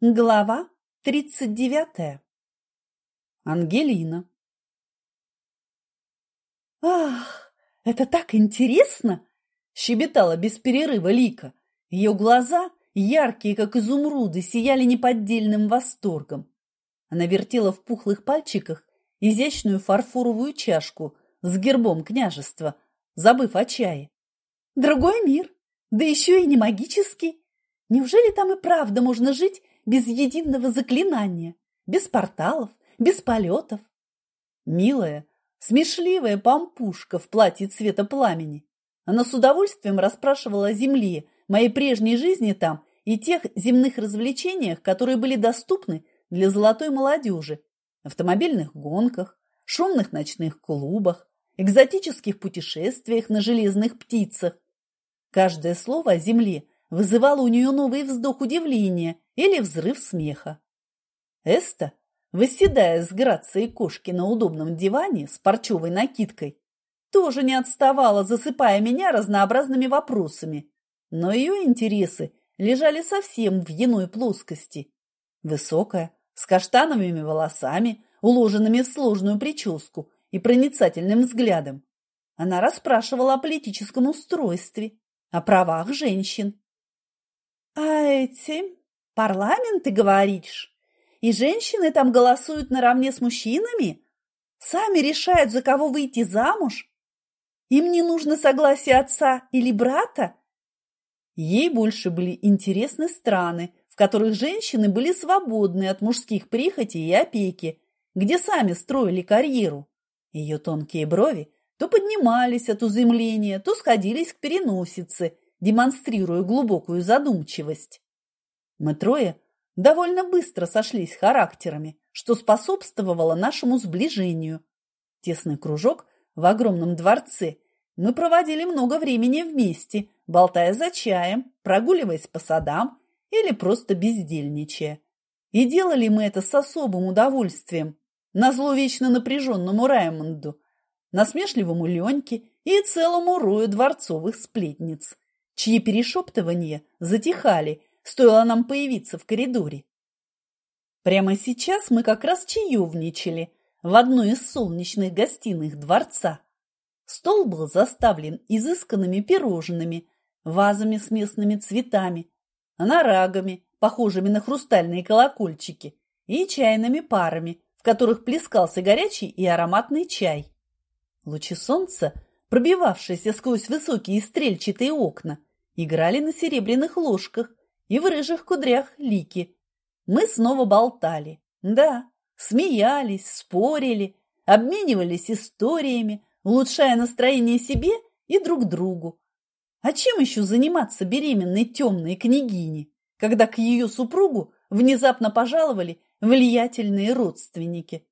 Глава тридцать девятая. Ангелина. «Ах, это так интересно!» – щебетала без перерыва Лика. Ее глаза, яркие, как изумруды, сияли неподдельным восторгом. Она вертела в пухлых пальчиках изящную фарфоровую чашку с гербом княжества, забыв о чае. «Другой мир, да еще и не магический. Неужели там и правда можно жить без единого заклинания, без порталов, без полетов. Милая, смешливая пампушка в платье цвета пламени. Она с удовольствием расспрашивала о земле, моей прежней жизни там и тех земных развлечениях, которые были доступны для золотой молодежи, автомобильных гонках, шумных ночных клубах, экзотических путешествиях на железных птицах. Каждое слово о земле вызывало у нее новый вздох удивления или взрыв смеха. Эста, восседая с грацией кошки на удобном диване с парчевой накидкой, тоже не отставала, засыпая меня разнообразными вопросами, но ее интересы лежали совсем в иной плоскости. Высокая, с каштановыми волосами, уложенными в сложную прическу и проницательным взглядом. Она расспрашивала о политическом устройстве, о правах женщин. «А эти Парламент, ты говоришь? И женщины там голосуют наравне с мужчинами? Сами решают, за кого выйти замуж? Им не нужно согласие отца или брата? Ей больше были интересны страны, в которых женщины были свободны от мужских прихотей и опеки, где сами строили карьеру. Ее тонкие брови то поднимались от уземления, то сходились к переносице, демонстрируя глубокую задумчивость. Мы трое довольно быстро сошлись характерами, что способствовало нашему сближению. Тесный кружок в огромном дворце. Мы проводили много времени вместе, болтая за чаем, прогуливаясь по садам или просто бездельничая. И делали мы это с особым удовольствием, назло вечно напряженному Раймонду, насмешливому Леньке и целому рою дворцовых сплетниц, чьи перешептывания затихали стоило нам появиться в коридоре. Прямо сейчас мы как раз чаевничали в одной из солнечных гостиных дворца. Стол был заставлен изысканными пирожными, вазами с местными цветами, анарагами, похожими на хрустальные колокольчики, и чайными парами, в которых плескался горячий и ароматный чай. Лучи солнца, пробивавшиеся сквозь высокие стрельчатые окна, играли на серебряных ложках, и в рыжих кудрях Лики. Мы снова болтали. Да, смеялись, спорили, обменивались историями, улучшая настроение себе и друг другу. А чем еще заниматься беременной темной княгине, когда к ее супругу внезапно пожаловали влиятельные родственники?